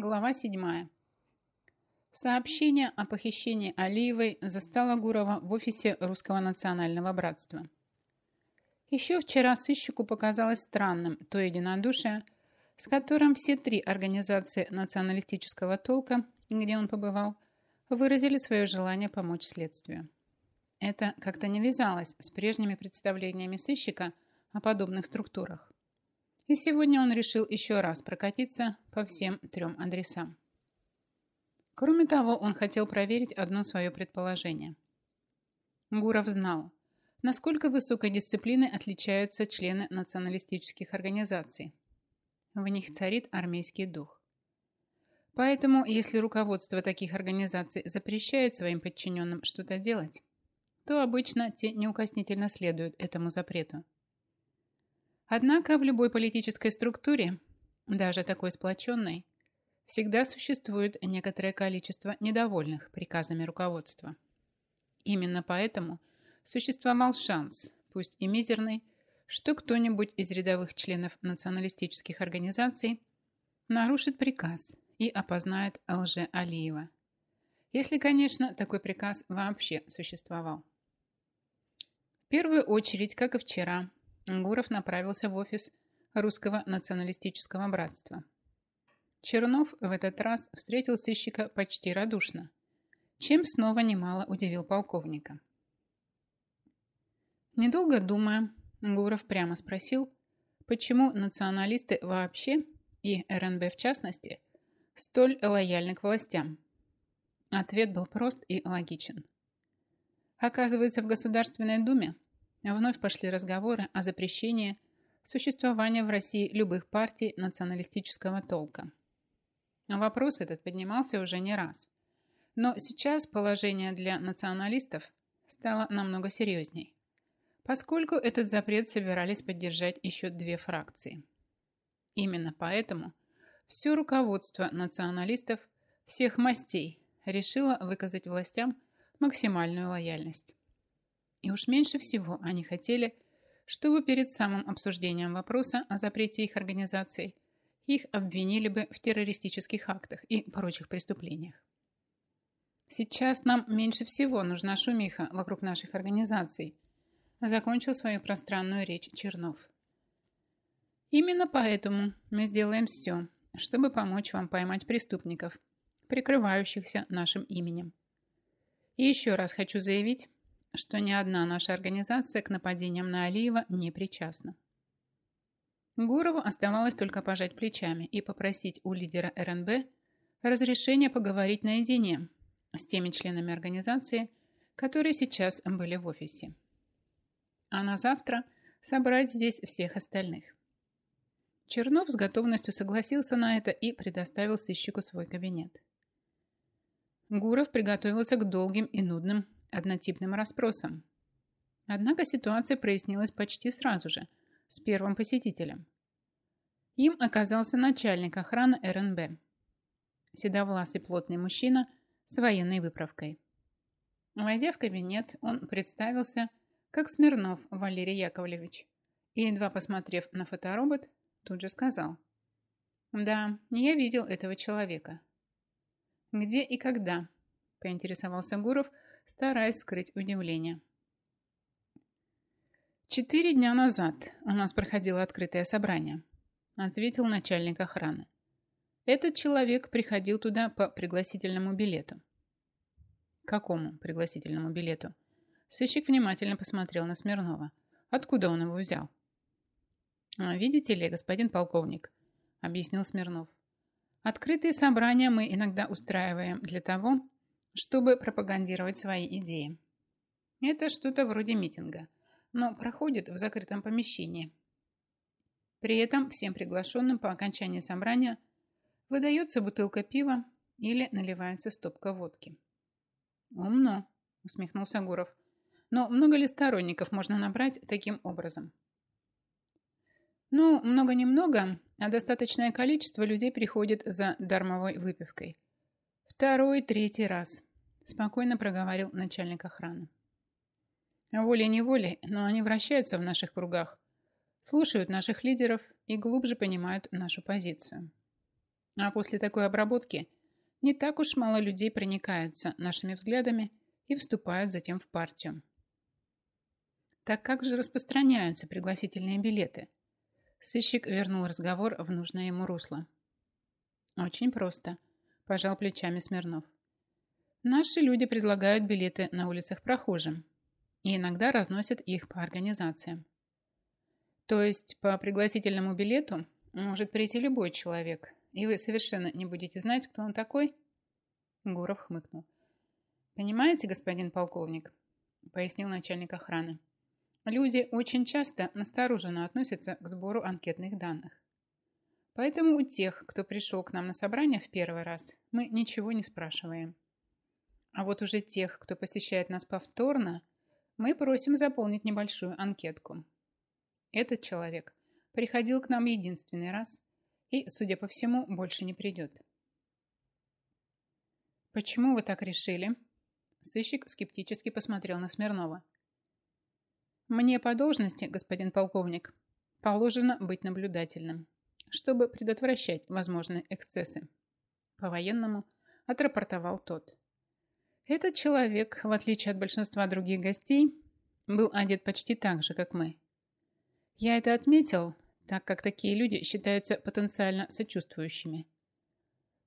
Глава 7. Сообщение о похищении Алиевой застало Гурова в офисе Русского национального братства. Еще вчера сыщику показалось странным то единодушие, с которым все три организации националистического толка, где он побывал, выразили свое желание помочь следствию. Это как-то не вязалось с прежними представлениями сыщика о подобных структурах. И сегодня он решил еще раз прокатиться по всем трем адресам. Кроме того, он хотел проверить одно свое предположение. Гуров знал, насколько высокой дисциплиной отличаются члены националистических организаций. В них царит армейский дух. Поэтому, если руководство таких организаций запрещает своим подчиненным что-то делать, то обычно те неукоснительно следуют этому запрету. Однако в любой политической структуре, даже такой сплоченной, всегда существует некоторое количество недовольных приказами руководства. Именно поэтому существовал шанс, пусть и мизерный, что кто-нибудь из рядовых членов националистических организаций нарушит приказ и опознает лже Алиева. Если, конечно, такой приказ вообще существовал. В первую очередь, как и вчера, Гуров направился в офис Русского националистического братства. Чернов в этот раз встретил сыщика почти радушно, чем снова немало удивил полковника. Недолго думая, Гуров прямо спросил, почему националисты вообще, и РНБ в частности, столь лояльны к властям. Ответ был прост и логичен. Оказывается, в Государственной Думе Вновь пошли разговоры о запрещении существования в России любых партий националистического толка. Вопрос этот поднимался уже не раз. Но сейчас положение для националистов стало намного серьезней, поскольку этот запрет собирались поддержать еще две фракции. Именно поэтому все руководство националистов всех мастей решило выказать властям максимальную лояльность. И уж меньше всего они хотели, чтобы перед самым обсуждением вопроса о запрете их организаций их обвинили бы в террористических актах и прочих преступлениях. Сейчас нам меньше всего нужна шумиха вокруг наших организаций, закончил свою пространную речь Чернов. Именно поэтому мы сделаем все, чтобы помочь вам поймать преступников, прикрывающихся нашим именем. И еще раз хочу заявить, что ни одна наша организация к нападениям на Алиева не причастна. Гурову оставалось только пожать плечами и попросить у лидера РНБ разрешения поговорить наедине с теми членами организации, которые сейчас были в офисе. А на завтра собрать здесь всех остальных. Чернов с готовностью согласился на это и предоставил сыщику свой кабинет. Гуров приготовился к долгим и нудным однотипным расспросом. Однако ситуация прояснилась почти сразу же, с первым посетителем. Им оказался начальник охраны РНБ. Седовласый плотный мужчина с военной выправкой. Войдя в кабинет, он представился как Смирнов Валерий Яковлевич и, едва посмотрев на фоторобот, тут же сказал. «Да, я видел этого человека». «Где и когда?» – поинтересовался Гуров – стараясь скрыть удивление. «Четыре дня назад у нас проходило открытое собрание», ответил начальник охраны. «Этот человек приходил туда по пригласительному билету». «Какому пригласительному билету?» Сыщик внимательно посмотрел на Смирнова. «Откуда он его взял?» «А, «Видите ли, господин полковник», — объяснил Смирнов. «Открытые собрания мы иногда устраиваем для того, чтобы пропагандировать свои идеи. Это что-то вроде митинга, но проходит в закрытом помещении. При этом всем приглашенным по окончании собрания выдается бутылка пива или наливается стопка водки. «Умно», — усмехнулся Гуров. «Но много ли сторонников можно набрать таким образом?» «Ну, много-немного, а достаточное количество людей приходит за дармовой выпивкой. Второй, третий раз спокойно проговорил начальник охраны. Волей-неволей, но они вращаются в наших кругах, слушают наших лидеров и глубже понимают нашу позицию. А после такой обработки не так уж мало людей проникаются нашими взглядами и вступают затем в партию. Так как же распространяются пригласительные билеты? Сыщик вернул разговор в нужное ему русло. Очень просто, пожал плечами Смирнов. Наши люди предлагают билеты на улицах прохожим и иногда разносят их по организациям. То есть по пригласительному билету может прийти любой человек, и вы совершенно не будете знать, кто он такой? Гуров хмыкнул. Понимаете, господин полковник, пояснил начальник охраны. Люди очень часто настороженно относятся к сбору анкетных данных. Поэтому у тех, кто пришел к нам на собрание в первый раз, мы ничего не спрашиваем. А вот уже тех, кто посещает нас повторно, мы просим заполнить небольшую анкетку. Этот человек приходил к нам единственный раз и, судя по всему, больше не придет. «Почему вы так решили?» Сыщик скептически посмотрел на Смирнова. «Мне по должности, господин полковник, положено быть наблюдательным чтобы предотвращать возможные эксцессы. По-военному отрапортовал тот. Этот человек, в отличие от большинства других гостей, был одет почти так же, как мы. Я это отметил, так как такие люди считаются потенциально сочувствующими.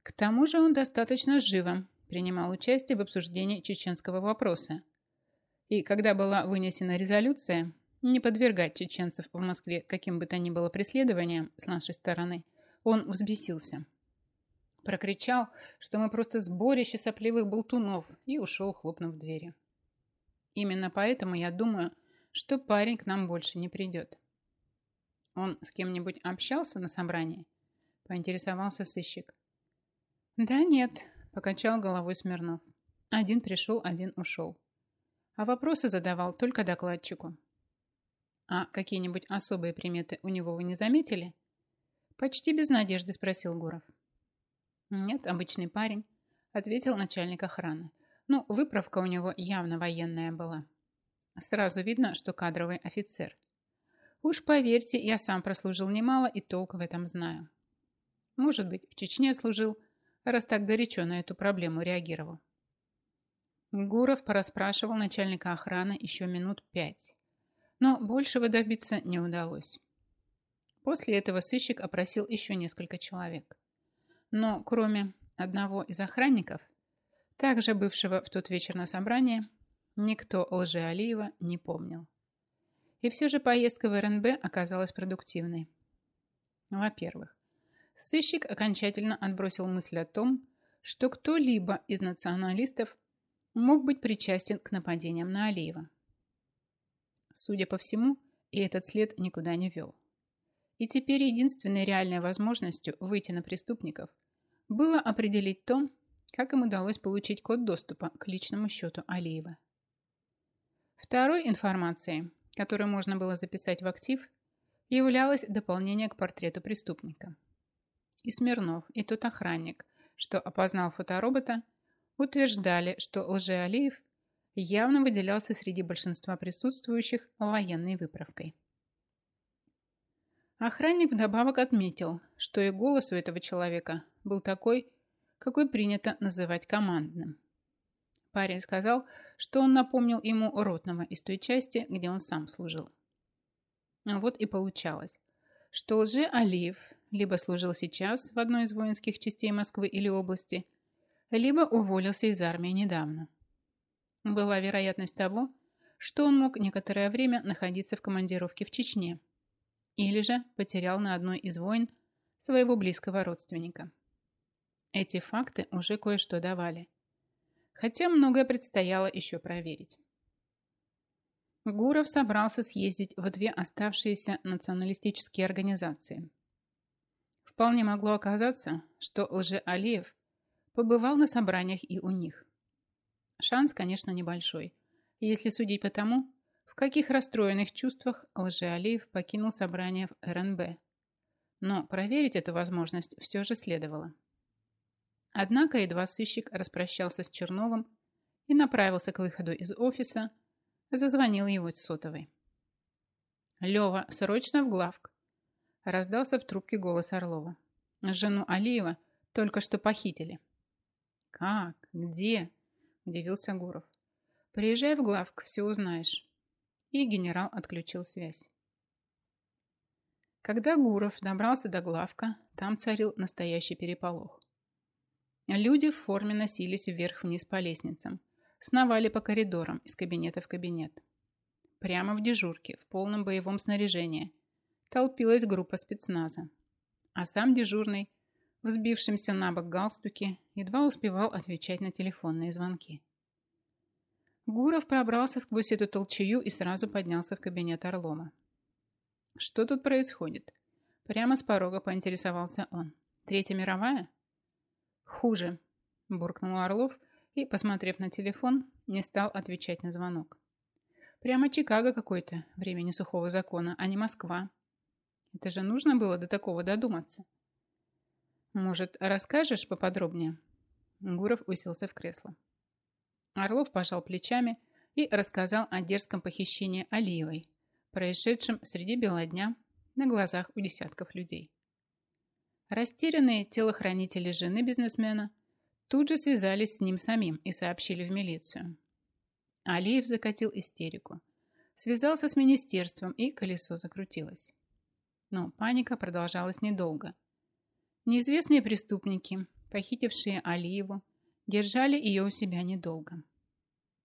К тому же он достаточно живо принимал участие в обсуждении чеченского вопроса. И когда была вынесена резолюция, не подвергать чеченцев в Москве каким бы то ни было преследованиям с нашей стороны, он взбесился. Прокричал, что мы просто сборище сопливых болтунов и ушел, хлопнув двери. Именно поэтому я думаю, что парень к нам больше не придет. Он с кем-нибудь общался на собрании? Поинтересовался сыщик. Да нет, покачал головой Смирнов. Один пришел, один ушел. А вопросы задавал только докладчику. А какие-нибудь особые приметы у него вы не заметили? Почти без надежды спросил Гуров. Нет, обычный парень, ответил начальник охраны. Ну, выправка у него явно военная была. Сразу видно, что кадровый офицер. Уж поверьте, я сам прослужил немало и толк в этом знаю. Может быть, в Чечне служил, раз так горячо на эту проблему реагировал. Гуров порасспрашивал начальника охраны еще минут пять. Но большего добиться не удалось. После этого сыщик опросил еще несколько человек. Но кроме одного из охранников, также бывшего в тот вечер на собрании, никто лжи Алиева не помнил. И все же поездка в РНБ оказалась продуктивной. Во-первых, сыщик окончательно отбросил мысль о том, что кто-либо из националистов мог быть причастен к нападениям на Алиева. Судя по всему, и этот след никуда не вел. И теперь единственной реальной возможностью выйти на преступников было определить то, как им удалось получить код доступа к личному счету Алиева. Второй информацией, которую можно было записать в актив, являлось дополнение к портрету преступника. И Смирнов, и тот охранник, что опознал фоторобота, утверждали, что Лжеалиев явно выделялся среди большинства присутствующих военной выправкой. Охранник вдобавок отметил, что и голос у этого человека был такой, какой принято называть командным. Парень сказал, что он напомнил ему ротного из той части, где он сам служил. Вот и получалось, что лже Алиев либо служил сейчас в одной из воинских частей Москвы или области, либо уволился из армии недавно. Была вероятность того, что он мог некоторое время находиться в командировке в Чечне или же потерял на одной из войн своего близкого родственника. Эти факты уже кое-что давали. Хотя многое предстояло еще проверить. Гуров собрался съездить в две оставшиеся националистические организации. Вполне могло оказаться, что Лже-Алиев побывал на собраниях и у них. Шанс, конечно, небольшой. Если судить по тому, каких расстроенных чувствах Лжеалиев покинул собрание в РНБ. Но проверить эту возможность все же следовало. Однако едва сыщик распрощался с Черновым и направился к выходу из офиса, зазвонил его сотовой. «Лева, срочно в главк!» Раздался в трубке голос Орлова. «Жену Алиева Только что похитили. Как? Где? Удивился Гуров. Приезжай в главк, все узнаешь. И генерал отключил связь. Когда Гуров добрался до главка, там царил настоящий переполох. Люди в форме носились вверх-вниз по лестницам, сновали по коридорам из кабинета в кабинет. Прямо в дежурке, в полном боевом снаряжении, толпилась группа спецназа. А сам дежурный, взбившимся на бок галстуке, едва успевал отвечать на телефонные звонки. Гуров пробрался сквозь эту толчую и сразу поднялся в кабинет Орлома. Что тут происходит? Прямо с порога поинтересовался он. Третья мировая? Хуже, буркнул Орлов и, посмотрев на телефон, не стал отвечать на звонок. Прямо Чикаго какой-то, времени сухого закона, а не Москва. Это же нужно было до такого додуматься. Может, расскажешь поподробнее? Гуров уселся в кресло. Орлов пожал плечами и рассказал о дерзком похищении Алиевой, происшедшем среди бела дня на глазах у десятков людей. Растерянные телохранители жены бизнесмена тут же связались с ним самим и сообщили в милицию. Алиев закатил истерику. Связался с министерством, и колесо закрутилось. Но паника продолжалась недолго. Неизвестные преступники, похитившие Алиеву, держали ее у себя недолго.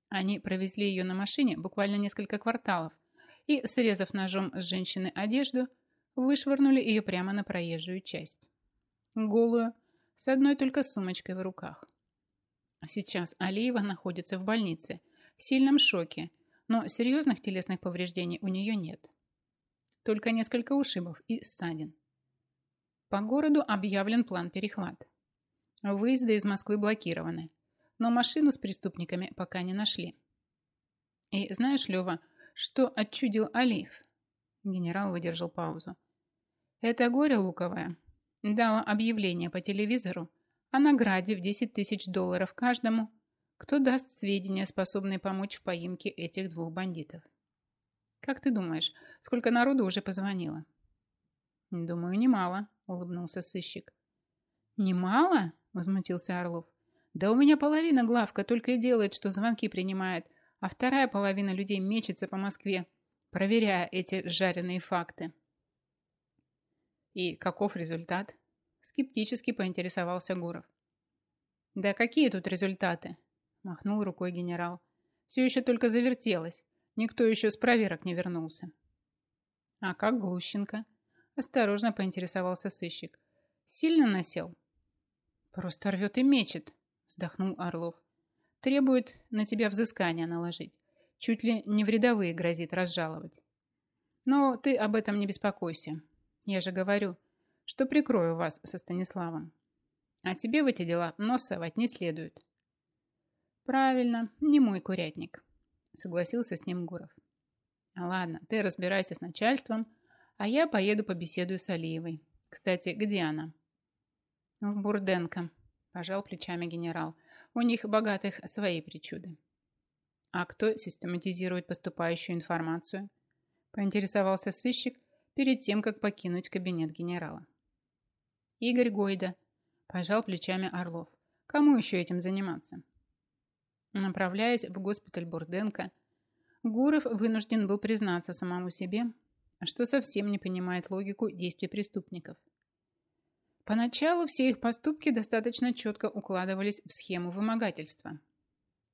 Они провезли ее на машине буквально несколько кварталов – и, срезав ножом с женщины одежду, вышвырнули ее прямо на проезжую часть. Голую, с одной только сумочкой в руках. Сейчас Алиева находится в больнице, в сильном шоке, но серьезных телесных повреждений у нее нет. Только несколько ушибов и ссадин. По городу объявлен план перехват. Выезды из Москвы блокированы, но машину с преступниками пока не нашли. И знаешь, Лева, что отчудил Алиф. Генерал выдержал паузу. Это горе луковое дало объявление по телевизору о награде в 10 тысяч долларов каждому, кто даст сведения, способные помочь в поимке этих двух бандитов. Как ты думаешь, сколько народу уже позвонило? Думаю, немало, улыбнулся сыщик. Немало? Возмутился Орлов. Да у меня половина главка только и делает, что звонки принимает, а вторая половина людей мечется по Москве, проверяя эти жареные факты. И каков результат? Скептически поинтересовался Гуров. Да какие тут результаты? Махнул рукой генерал. Все еще только завертелось. Никто еще с проверок не вернулся. А как Глущенко? Осторожно поинтересовался сыщик. Сильно насел? Просто рвет и мечет, вздохнул Орлов. Требует на тебя взыскания наложить. Чуть ли не в рядовые грозит разжаловать. Но ты об этом не беспокойся. Я же говорю, что прикрою вас со Станиславом. А тебе в эти дела нос совать не следует. Правильно, не мой курятник, согласился с ним Гуров. Ладно, ты разбирайся с начальством, а я поеду побеседую с Алиевой. Кстати, где она? В Бурденко, пожал плечами генерал. У них богатых свои причуды. А кто систематизирует поступающую информацию? Поинтересовался сыщик перед тем, как покинуть кабинет генерала. Игорь Гойда. Пожал плечами Орлов. Кому еще этим заниматься? Направляясь в госпиталь Бурденко, Гуров вынужден был признаться самому себе, что совсем не понимает логику действий преступников – Поначалу все их поступки достаточно четко укладывались в схему вымогательства.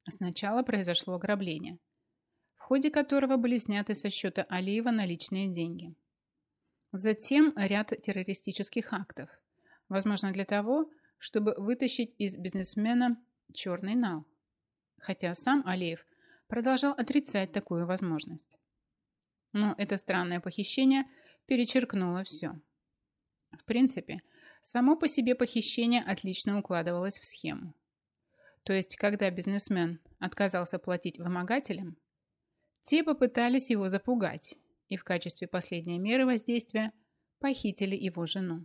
Сначала произошло ограбление, в ходе которого были сняты со счета Алиева наличные деньги. Затем ряд террористических актов, возможно для того, чтобы вытащить из бизнесмена черный нал. Хотя сам Алиев продолжал отрицать такую возможность. Но это странное похищение перечеркнуло все. В принципе, Само по себе похищение отлично укладывалось в схему. То есть, когда бизнесмен отказался платить вымогателям, те попытались его запугать и в качестве последней меры воздействия похитили его жену.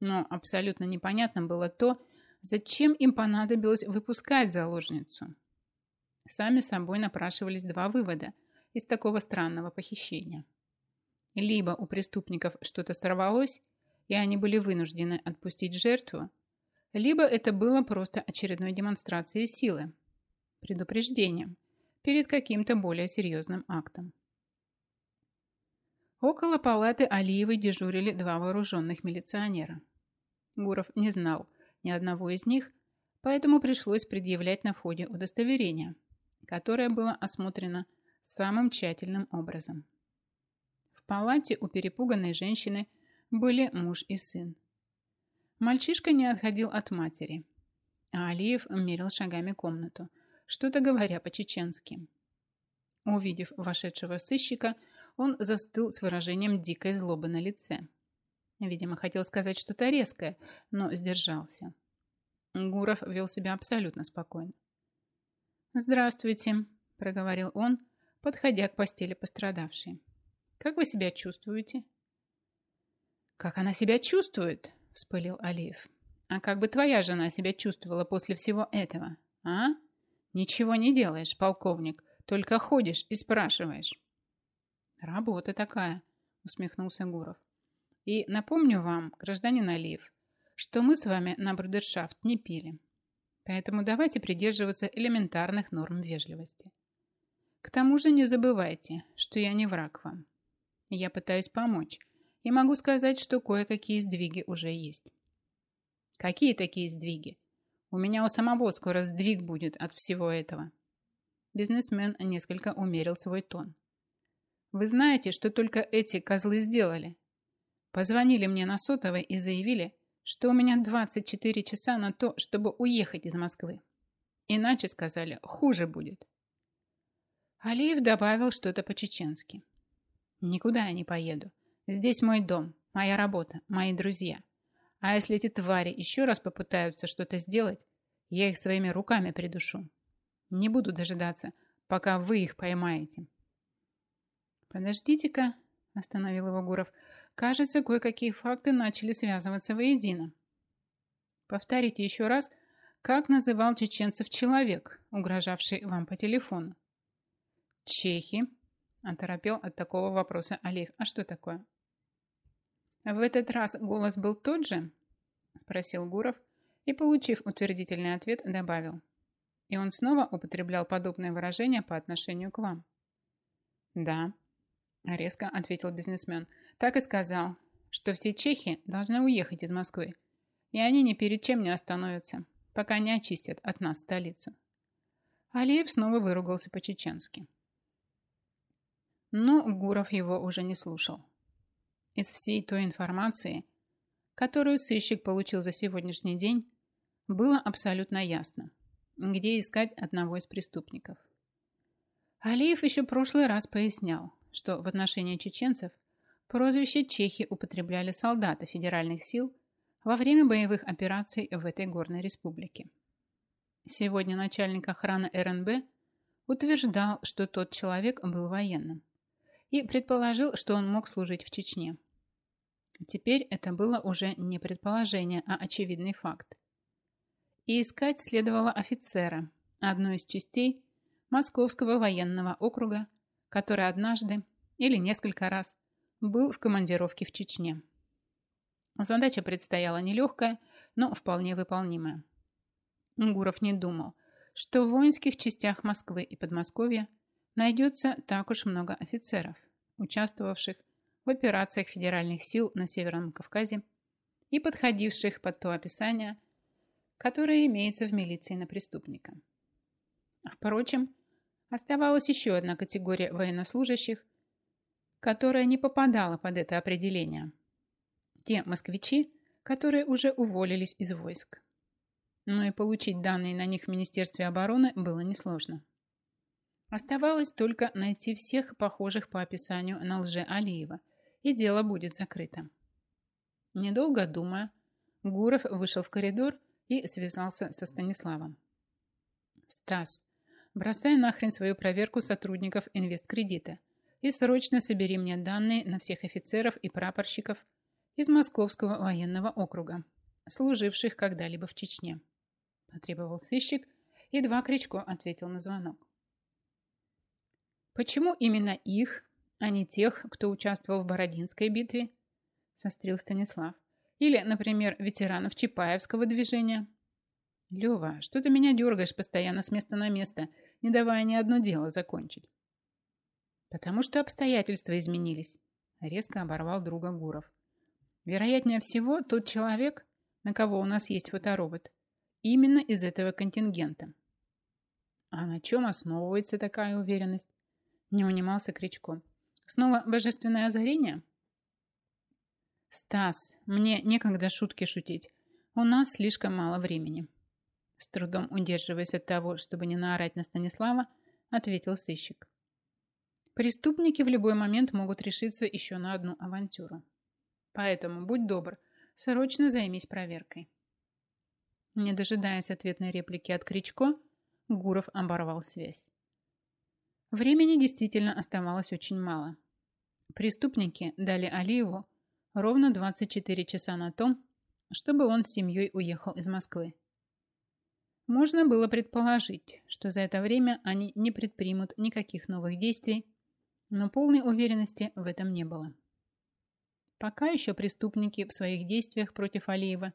Но абсолютно непонятно было то, зачем им понадобилось выпускать заложницу. Сами собой напрашивались два вывода из такого странного похищения. Либо у преступников что-то сорвалось, и они были вынуждены отпустить жертву, либо это было просто очередной демонстрацией силы, предупреждением перед каким-то более серьезным актом. Около палаты Алиевой дежурили два вооруженных милиционера. Гуров не знал ни одного из них, поэтому пришлось предъявлять на входе удостоверение, которое было осмотрено самым тщательным образом. В палате у перепуганной женщины были муж и сын. Мальчишка не отходил от матери, а Алиев мерил шагами комнату, что-то говоря по-чеченски. Увидев вошедшего сыщика, он застыл с выражением дикой злобы на лице. Видимо, хотел сказать что-то резкое, но сдержался. Гуров вел себя абсолютно спокойно. «Здравствуйте», – проговорил он, подходя к постели пострадавшей. «Как вы себя чувствуете?» «Как она себя чувствует?» – вспылил Алиев. «А как бы твоя жена себя чувствовала после всего этого, а? Ничего не делаешь, полковник, только ходишь и спрашиваешь». Работа такая, усмехнулся Гуров. И напомню вам, гражданин Алиев, что мы с вами на брудершафт не пили. Поэтому давайте придерживаться элементарных норм вежливости. К тому же не забывайте, что я не враг вам. Я пытаюсь помочь, и могу сказать, что кое-какие сдвиги уже есть. Какие такие сдвиги? У меня у самого скоро сдвиг будет от всего этого. Бизнесмен несколько умерил свой тон. Вы знаете, что только эти козлы сделали? Позвонили мне на сотовой и заявили, что у меня 24 часа на то, чтобы уехать из Москвы. Иначе, сказали, хуже будет. Алиев добавил что-то по-чеченски. Никуда я не поеду. Здесь мой дом, моя работа, мои друзья. А если эти твари еще раз попытаются что-то сделать, я их своими руками придушу. Не буду дожидаться, пока вы их поймаете. «Подождите-ка», – остановил его Гуров. «Кажется, кое-какие факты начали связываться воедино». «Повторите еще раз, как называл чеченцев человек, угрожавший вам по телефону?» «Чехи», – оторопел от такого вопроса Алиев. «А что такое?» «В этот раз голос был тот же?» – спросил Гуров и, получив утвердительный ответ, добавил. «И он снова употреблял подобное выражение по отношению к вам?» «Да», Резко ответил бизнесмен. Так и сказал, что все чехи должны уехать из Москвы. И они ни перед чем не остановятся, пока не очистят от нас столицу. Алиев снова выругался по-чеченски. Но Гуров его уже не слушал. Из всей той информации, которую сыщик получил за сегодняшний день, было абсолютно ясно, где искать одного из преступников. Алиев еще прошлый раз пояснял, что в отношении чеченцев прозвище чехи употребляли солдаты федеральных сил во время боевых операций в этой горной республике. Сегодня начальник охраны РНБ утверждал, что тот человек был военным и предположил, что он мог служить в Чечне. Теперь это было уже не предположение, а очевидный факт. И искать следовало офицера, одной из частей Московского военного округа, который однажды или несколько раз был в командировке в Чечне. Задача предстояла нелегкая, но вполне выполнимая. Гуров не думал, что в воинских частях Москвы и Подмосковья найдется так уж много офицеров, участвовавших в операциях федеральных сил на Северном Кавказе и подходивших под то описание, которое имеется в милиции на преступника. Впрочем, Оставалась еще одна категория военнослужащих, которая не попадала под это определение. Те москвичи, которые уже уволились из войск. Но и получить данные на них в Министерстве обороны было несложно. Оставалось только найти всех похожих по описанию на лже Алиева, и дело будет закрыто. Недолго думая, Гуров вышел в коридор и связался со Станиславом. «Стас, Бросай нахрен свою проверку сотрудников инвесткредита и срочно собери мне данные на всех офицеров и прапорщиков из Московского военного округа, служивших когда-либо в Чечне. Потребовал сыщик, и два Кричко ответил на звонок. Почему именно их, а не тех, кто участвовал в Бородинской битве? Сострил Станислав. Или, например, ветеранов Чапаевского движения. Лева, что ты меня дергаешь постоянно с места на место, не давая ни одно дело закончить? Потому что обстоятельства изменились, резко оборвал друга Гуров. Вероятнее всего, тот человек, на кого у нас есть фоторобот, именно из этого контингента. А на чем основывается такая уверенность? Не унимался Кричко. Снова божественное озарение? Стас, мне некогда шутки шутить. У нас слишком мало времени. С трудом удерживаясь от того, чтобы не наорать на Станислава, ответил сыщик. Преступники в любой момент могут решиться еще на одну авантюру. Поэтому, будь добр, срочно займись проверкой. Не дожидаясь ответной реплики от Кричко, Гуров оборвал связь. Времени действительно оставалось очень мало. Преступники дали Алиеву ровно 24 часа на том, чтобы он с семьей уехал из Москвы. Можно было предположить, что за это время они не предпримут никаких новых действий, но полной уверенности в этом не было. Пока еще преступники в своих действиях против Алиева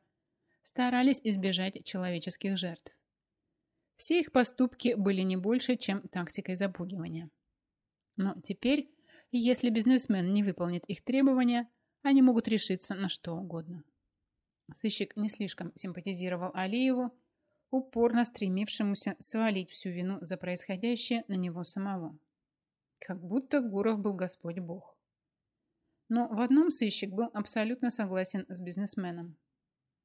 старались избежать человеческих жертв. Все их поступки были не больше, чем тактикой запугивания. Но теперь, если бизнесмен не выполнит их требования, они могут решиться на что угодно. Сыщик не слишком симпатизировал Алиеву, упорно стремившемуся свалить всю вину за происходящее на него самого. Как будто Гуров был Господь Бог. Но в одном сыщик был абсолютно согласен с бизнесменом.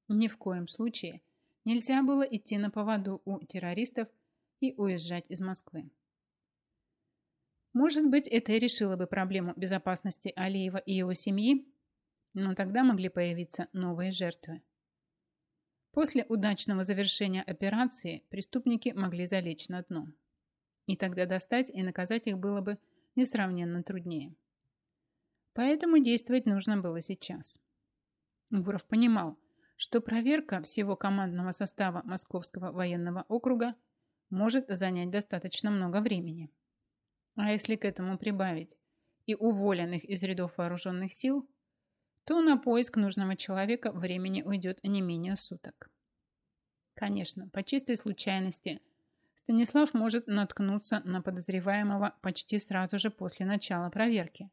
Ни в коем случае нельзя было идти на поводу у террористов и уезжать из Москвы. Может быть, это и решило бы проблему безопасности Алиева и его семьи, но тогда могли появиться новые жертвы. После удачного завершения операции преступники могли залечь на дно. И тогда достать и наказать их было бы несравненно труднее. Поэтому действовать нужно было сейчас. Гуров понимал, что проверка всего командного состава Московского военного округа может занять достаточно много времени. А если к этому прибавить и уволенных из рядов вооруженных сил, то на поиск нужного человека времени уйдет не менее суток. Конечно, по чистой случайности Станислав может наткнуться на подозреваемого почти сразу же после начала проверки.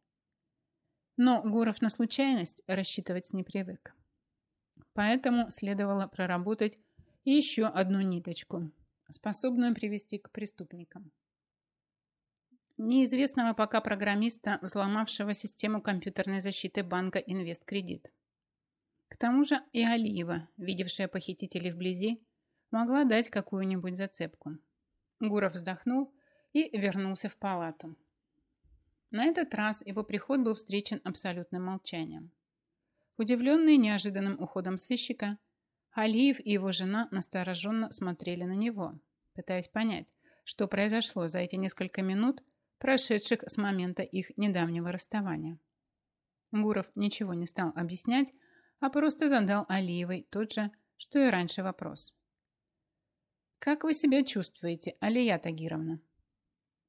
Но Гуров на случайность рассчитывать не привык. Поэтому следовало проработать еще одну ниточку, способную привести к преступникам. Неизвестного пока программиста, взломавшего систему компьютерной защиты банка «Инвесткредит». К тому же и Алиева, видевшая похитителей вблизи, могла дать какую-нибудь зацепку. Гуров вздохнул и вернулся в палату. На этот раз его приход был встречен абсолютным молчанием. Удивленные неожиданным уходом сыщика, Алиев и его жена настороженно смотрели на него, пытаясь понять, что произошло за эти несколько минут, прошедших с момента их недавнего расставания. Гуров ничего не стал объяснять, а просто задал Алиевой тот же, что и раньше вопрос. «Как вы себя чувствуете, Алия Тагировна?»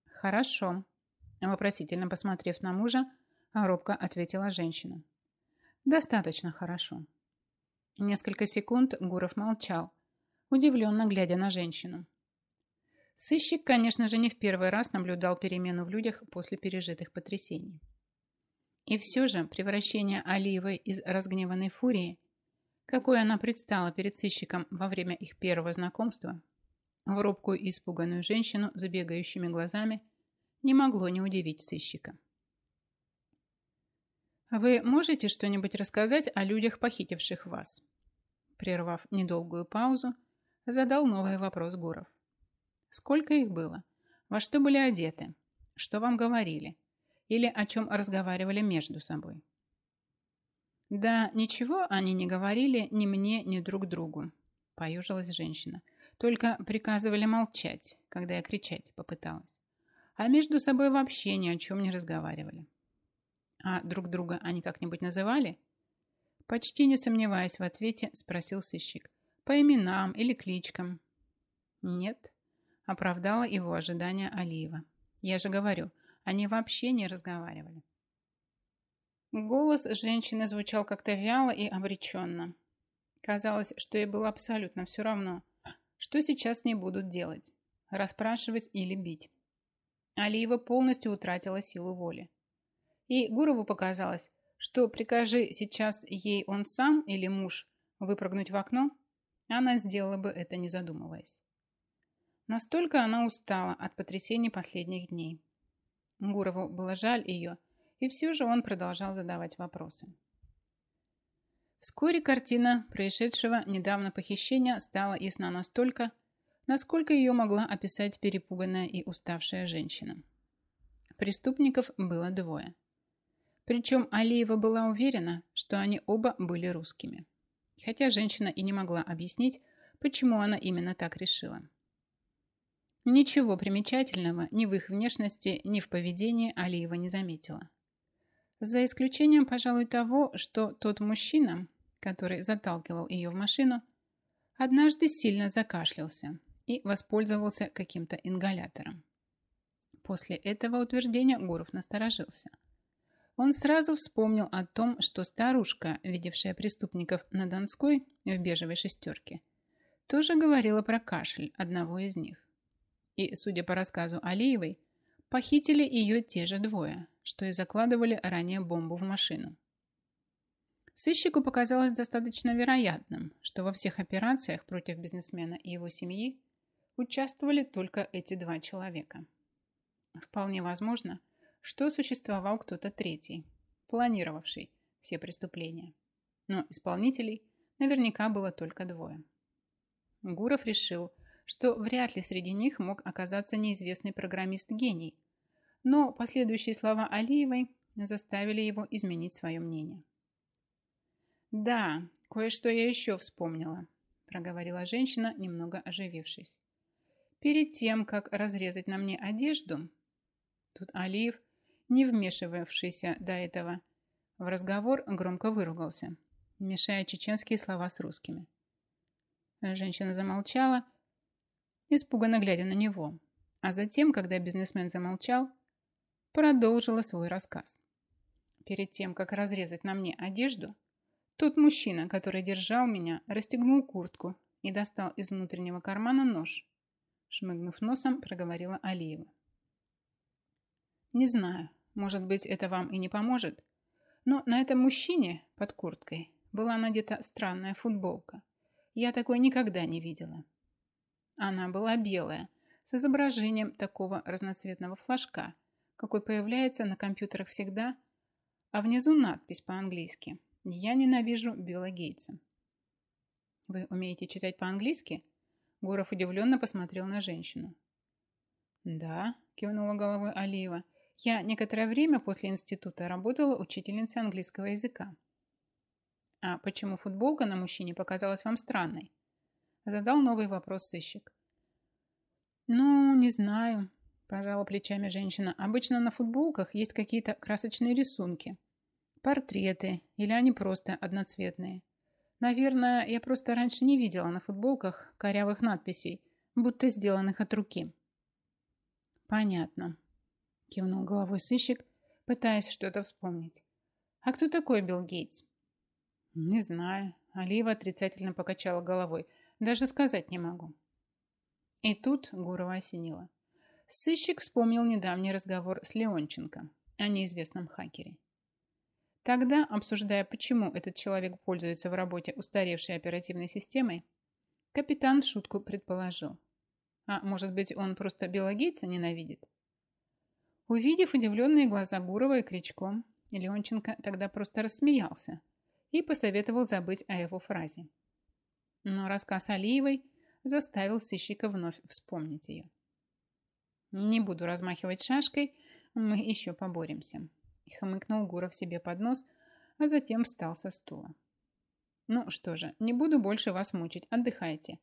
«Хорошо», – вопросительно посмотрев на мужа, робко ответила женщина. Достаточно хорошо. Несколько секунд Гуров молчал, удивленно глядя на женщину. Сыщик, конечно же, не в первый раз наблюдал перемену в людях после пережитых потрясений. И все же превращение Алиевой из разгневанной фурии, какой она предстала перед сыщиком во время их первого знакомства, в робкую и испуганную женщину с бегающими глазами, не могло не удивить сыщика. «Вы можете что-нибудь рассказать о людях, похитивших вас?» Прервав недолгую паузу, задал новый вопрос Гуров. «Сколько их было? Во что были одеты? Что вам говорили? Или о чем разговаривали между собой?» «Да ничего они не говорили ни мне, ни друг другу», – поюжилась женщина. «Только приказывали молчать, когда я кричать попыталась. А между собой вообще ни о чем не разговаривали. А друг друга они как-нибудь называли? Почти не сомневаясь в ответе, спросил сыщик. По именам или кличкам? Нет, оправдала его ожидания Алиева. Я же говорю, они вообще не разговаривали. Голос женщины звучал как-то вяло и обреченно. Казалось, что ей было абсолютно все равно, что сейчас не будут делать – расспрашивать или бить. Алиева полностью утратила силу воли. И Гурову показалось, что прикажи сейчас ей он сам или муж выпрыгнуть в окно, она сделала бы это не задумываясь. Настолько она устала от потрясений последних дней. Гурову было жаль ее, и все же он продолжал задавать вопросы. Вскоре картина происшедшего недавно похищения стала ясна настолько, насколько ее могла описать перепуганная и уставшая женщина. Преступников было двое. Причем Алиева была уверена, что они оба были русскими. Хотя женщина и не могла объяснить, почему она именно так решила. Ничего примечательного ни в их внешности, ни в поведении Алиева не заметила. За исключением, пожалуй, того, что тот мужчина, который заталкивал ее в машину, однажды сильно закашлялся и воспользовался каким-то ингалятором. После этого утверждения Гуров насторожился. Он сразу вспомнил о том, что старушка, видевшая преступников на Донской в бежевой шестерке, тоже говорила про кашель одного из них. И, судя по рассказу Алиевой, похитили ее те же двое, что и закладывали ранее бомбу в машину. Сыщику показалось достаточно вероятным, что во всех операциях против бизнесмена и его семьи участвовали только эти два человека. Вполне возможно, что существовал кто-то третий, планировавший все преступления. Но исполнителей наверняка было только двое. Гуров решил, что вряд ли среди них мог оказаться неизвестный программист-гений – но последующие слова Алиевой заставили его изменить свое мнение. «Да, кое-что я еще вспомнила», – проговорила женщина, немного оживившись. «Перед тем, как разрезать на мне одежду...» Тут Алиев, не вмешивавшийся до этого в разговор, громко выругался, мешая чеченские слова с русскими. Женщина замолчала, испуганно глядя на него, а затем, когда бизнесмен замолчал, продолжила свой рассказ. Перед тем, как разрезать на мне одежду, тот мужчина, который держал меня, расстегнул куртку и достал из внутреннего кармана нож. Шмыгнув носом, проговорила Алиева. Не знаю, может быть, это вам и не поможет, но на этом мужчине под курткой была надета странная футболка. Я такой никогда не видела. Она была белая, с изображением такого разноцветного флажка – какой появляется на компьютерах всегда, а внизу надпись по-английски «Я ненавижу Билла Гейтса». «Вы умеете читать по-английски?» Гуров удивленно посмотрел на женщину. «Да», – кивнула головой Алиева. «Я некоторое время после института работала учительницей английского языка». «А почему футболка на мужчине показалась вам странной?» Задал новый вопрос сыщик. «Ну, не знаю», Пожала плечами женщина. Обычно на футболках есть какие-то красочные рисунки. Портреты. Или они просто одноцветные. Наверное, я просто раньше не видела на футболках корявых надписей, будто сделанных от руки. Понятно. Кивнул головой сыщик, пытаясь что-то вспомнить. А кто такой Билл Гейтс? Не знаю. Алиева отрицательно покачала головой. Даже сказать не могу. И тут Гурова осенила. Сыщик вспомнил недавний разговор с Леонченко о неизвестном хакере. Тогда, обсуждая, почему этот человек пользуется в работе устаревшей оперативной системой, капитан шутку предположил. А может быть, он просто Билла Гейтса ненавидит? Увидев удивленные глаза Гурова и Кричко, Леонченко тогда просто рассмеялся и посоветовал забыть о его фразе. Но рассказ Алиевой заставил сыщика вновь вспомнить ее. Не буду размахивать шашкой, мы еще поборемся. Хмыкнул Гуров себе под нос, а затем встал со стула. Ну что же, не буду больше вас мучить, отдыхайте.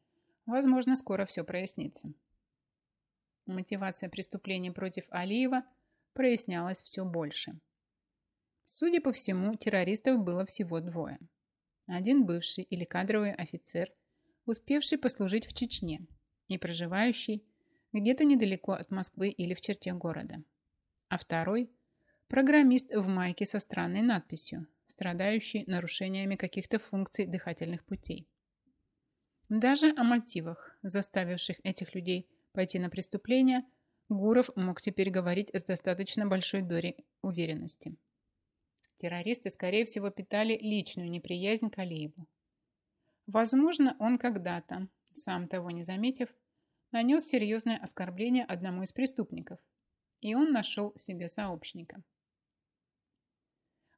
Возможно, скоро все прояснится. Мотивация преступления против Алиева прояснялась все больше. Судя по всему, террористов было всего двое. Один бывший или кадровый офицер, успевший послужить в Чечне и проживающий где-то недалеко от Москвы или в черте города. А второй Программист в майке со странной надписью, страдающий нарушениями каких-то функций дыхательных путей. Даже о мотивах, заставивших этих людей пойти на преступление, Гуров мог теперь говорить с достаточно большой долей уверенности. Террористы, скорее всего, питали личную неприязнь к Алиеву. Возможно, он когда-то, сам того не заметив, нанес серьезное оскорбление одному из преступников, и он нашел себе сообщника.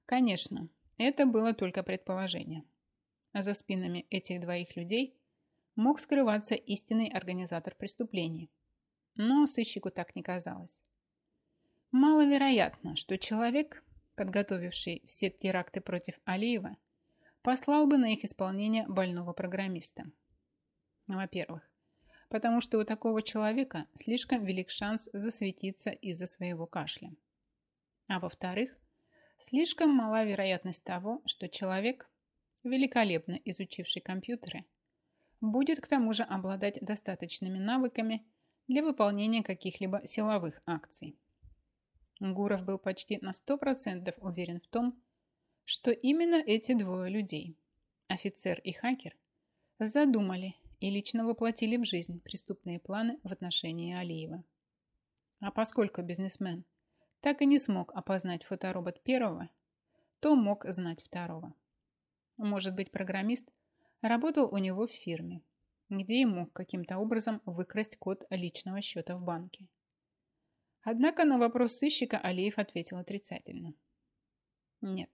Конечно, это было только предположение. А за спинами этих двоих людей мог скрываться истинный организатор преступлений. Но сыщику так не казалось. Маловероятно, что человек, подготовивший все теракты против Алиева, послал бы на их исполнение больного программиста. Во-первых, потому что у такого человека слишком велик шанс засветиться из-за своего кашля. А во-вторых, слишком мала вероятность того, что человек, великолепно изучивший компьютеры, будет к тому же обладать достаточными навыками для выполнения каких-либо силовых акций. Гуров был почти на 100% уверен в том, что именно эти двое людей, офицер и хакер, задумали и лично воплотили в жизнь преступные планы в отношении Алиева. А поскольку бизнесмен так и не смог опознать фоторобот первого, то мог знать второго. Может быть, программист работал у него в фирме, где мог каким-то образом выкрасть код личного счета в банке. Однако на вопрос сыщика Алиев ответил отрицательно. «Нет,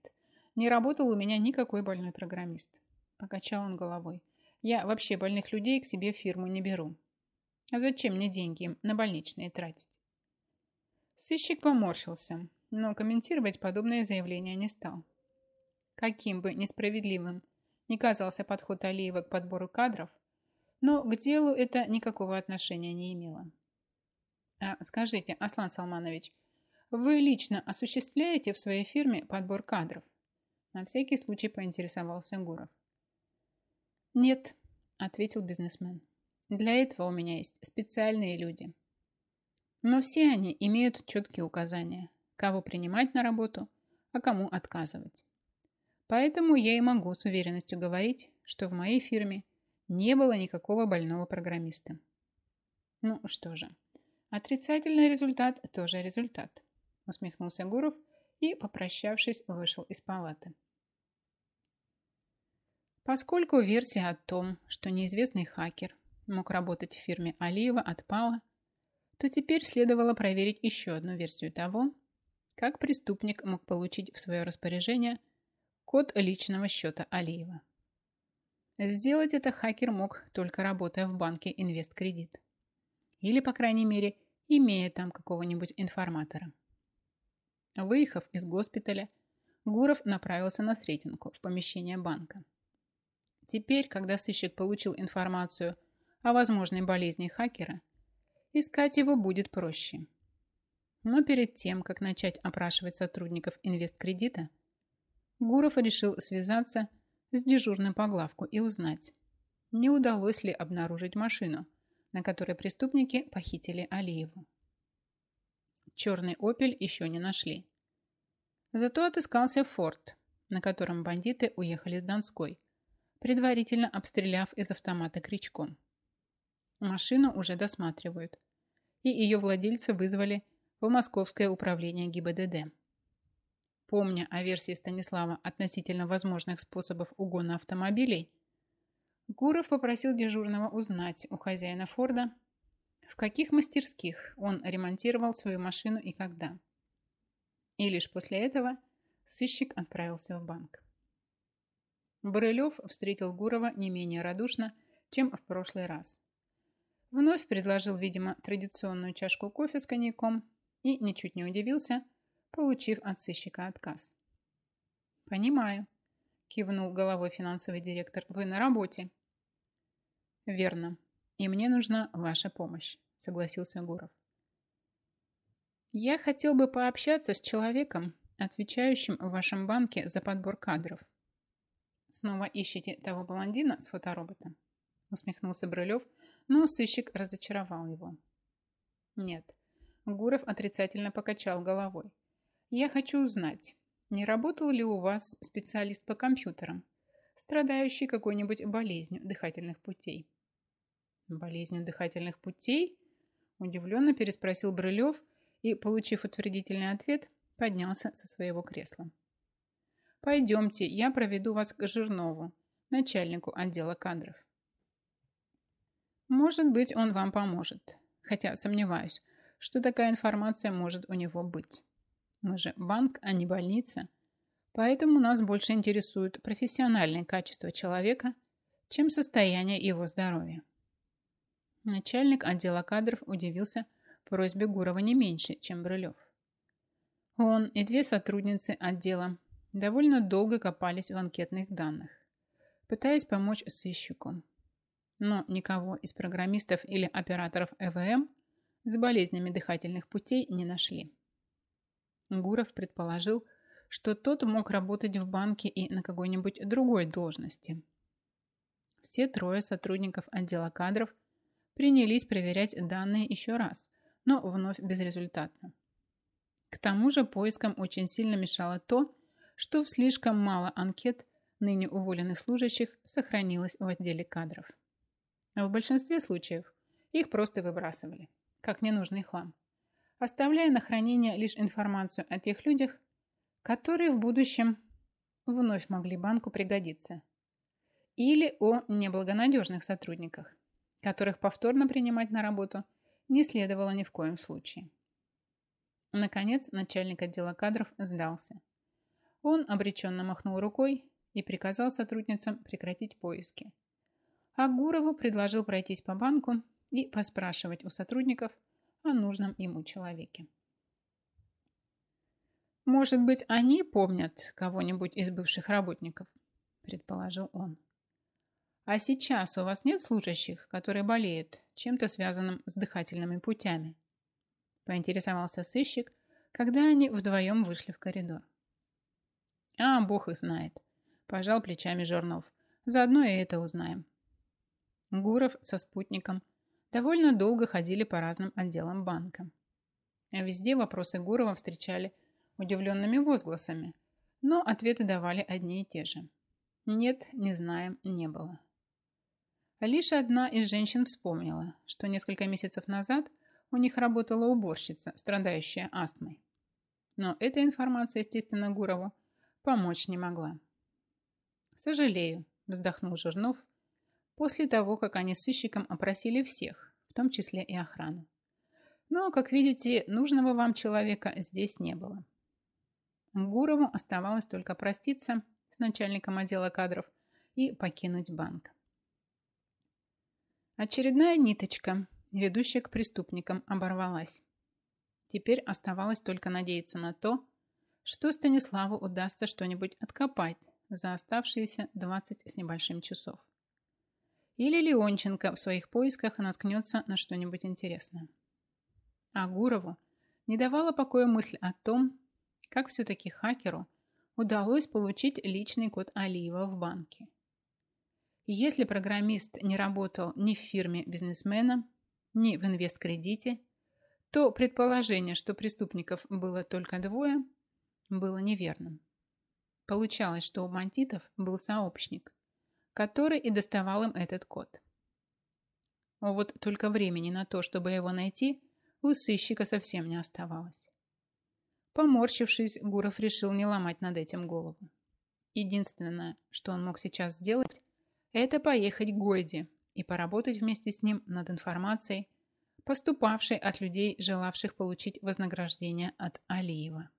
не работал у меня никакой больной программист», – покачал он головой. «Я вообще больных людей к себе в фирму не беру. А зачем мне деньги на больничные тратить?» Сыщик поморщился, но комментировать подобное заявление не стал. Каким бы несправедливым не казался подход Алиева к подбору кадров, но к делу это никакого отношения не имело. А скажите, Аслан Салманович, вы лично осуществляете в своей фирме подбор кадров? На всякий случай поинтересовался Гуров. Нет, ответил бизнесмен. Для этого у меня есть специальные люди. Но все они имеют четкие указания, кого принимать на работу, а кому отказывать. Поэтому я и могу с уверенностью говорить, что в моей фирме не было никакого больного программиста. Ну что же, отрицательный результат тоже результат, усмехнулся Гуров и, попрощавшись, вышел из палаты. Поскольку версия о том, что неизвестный хакер мог работать в фирме Алиева, отпала, то теперь следовало проверить еще одну версию того, как преступник мог получить в свое распоряжение – код личного счета Алиева. Сделать это хакер мог, только работая в банке Инвесткредит. Или, по крайней мере, имея там какого-нибудь информатора. Выехав из госпиталя, Гуров направился на Сретенку в помещение банка. Теперь, когда сыщик получил информацию о возможной болезни хакера, искать его будет проще. Но перед тем, как начать опрашивать сотрудников инвесткредита, Гуров решил связаться с дежурным по главку и узнать, не удалось ли обнаружить машину, на которой преступники похитили Алиеву. Черный «Опель» еще не нашли. Зато отыскался «Форд», на котором бандиты уехали с Донской, предварительно обстреляв из автомата крючком. Машину уже досматривают, и ее владельца вызвали в Московское управление ГИБДД. Помня о версии Станислава относительно возможных способов угона автомобилей, Гуров попросил дежурного узнать у хозяина Форда, в каких мастерских он ремонтировал свою машину и когда. И лишь после этого сыщик отправился в банк. Барылев встретил Гурова не менее радушно, чем в прошлый раз. Вновь предложил, видимо, традиционную чашку кофе с коньяком и ничуть не удивился, получив от сыщика отказ. «Понимаю», – кивнул головой финансовый директор. «Вы на работе». «Верно. И мне нужна ваша помощь», – согласился Гуров. «Я хотел бы пообщаться с человеком, отвечающим в вашем банке за подбор кадров». «Снова ищете того блондина с фотороботом?» – усмехнулся Брылев, но сыщик разочаровал его. «Нет». Гуров отрицательно покачал головой. Я хочу узнать, не работал ли у вас специалист по компьютерам, страдающий какой-нибудь болезнью дыхательных путей? Болезнью дыхательных путей? Удивленно переспросил Брылев и, получив утвердительный ответ, поднялся со своего кресла. Пойдемте, я проведу вас к Жирнову, начальнику отдела кадров. Может быть, он вам поможет, хотя сомневаюсь, что такая информация может у него быть. Мы же банк, а не больница, поэтому нас больше интересуют профессиональные качества человека, чем состояние его здоровья. Начальник отдела кадров удивился просьбе Гурова не меньше, чем Брылев. Он и две сотрудницы отдела довольно долго копались в анкетных данных, пытаясь помочь сыщику. Но никого из программистов или операторов ЭВМ с болезнями дыхательных путей не нашли. Гуров предположил, что тот мог работать в банке и на какой-нибудь другой должности. Все трое сотрудников отдела кадров принялись проверять данные еще раз, но вновь безрезультатно. К тому же поискам очень сильно мешало то, что в слишком мало анкет ныне уволенных служащих сохранилось в отделе кадров. В большинстве случаев их просто выбрасывали, как ненужный хлам, оставляя на хранение лишь информацию о тех людях, которые в будущем вновь могли банку пригодиться, или о неблагонадежных сотрудниках, которых повторно принимать на работу не следовало ни в коем случае. Наконец, начальник отдела кадров сдался. Он обреченно махнул рукой и приказал сотрудницам прекратить поиски. А Гурову предложил пройтись по банку и поспрашивать у сотрудников о нужном ему человеке. «Может быть, они помнят кого-нибудь из бывших работников?» – предположил он. «А сейчас у вас нет служащих, которые болеют чем-то связанным с дыхательными путями?» – поинтересовался сыщик, когда они вдвоем вышли в коридор. «А, бог их знает», – пожал плечами Жорнов. «Заодно и это узнаем». Гуров со спутником довольно долго ходили по разным отделам банка. Везде вопросы Гурова встречали удивленными возгласами, но ответы давали одни и те же. Нет, не знаем, не было. Лишь одна из женщин вспомнила, что несколько месяцев назад у них работала уборщица, страдающая астмой. Но эта информация, естественно, Гурову помочь не могла. «Сожалею», – вздохнул Жирнов, после того, как они с сыщиком опросили всех, в том числе и охрану. Но, как видите, нужного вам человека здесь не было. Гурову оставалось только проститься с начальником отдела кадров и покинуть банк. Очередная ниточка, ведущая к преступникам, оборвалась. Теперь оставалось только надеяться на то, что Станиславу удастся что-нибудь откопать за оставшиеся 20 с небольшим часов. Или Леонченко в своих поисках наткнется на что-нибудь интересное. А Гурову не давала покоя мысль о том, как все-таки хакеру удалось получить личный код Алиева в банке. Если программист не работал ни в фирме бизнесмена, ни в инвесткредите, то предположение, что преступников было только двое, было неверным. Получалось, что у бандитов был сообщник, который и доставал им этот код. А вот только времени на то, чтобы его найти, у сыщика совсем не оставалось. Поморщившись, Гуров решил не ломать над этим голову. Единственное, что он мог сейчас сделать, это поехать к Гойде и поработать вместе с ним над информацией, поступавшей от людей, желавших получить вознаграждение от Алиева.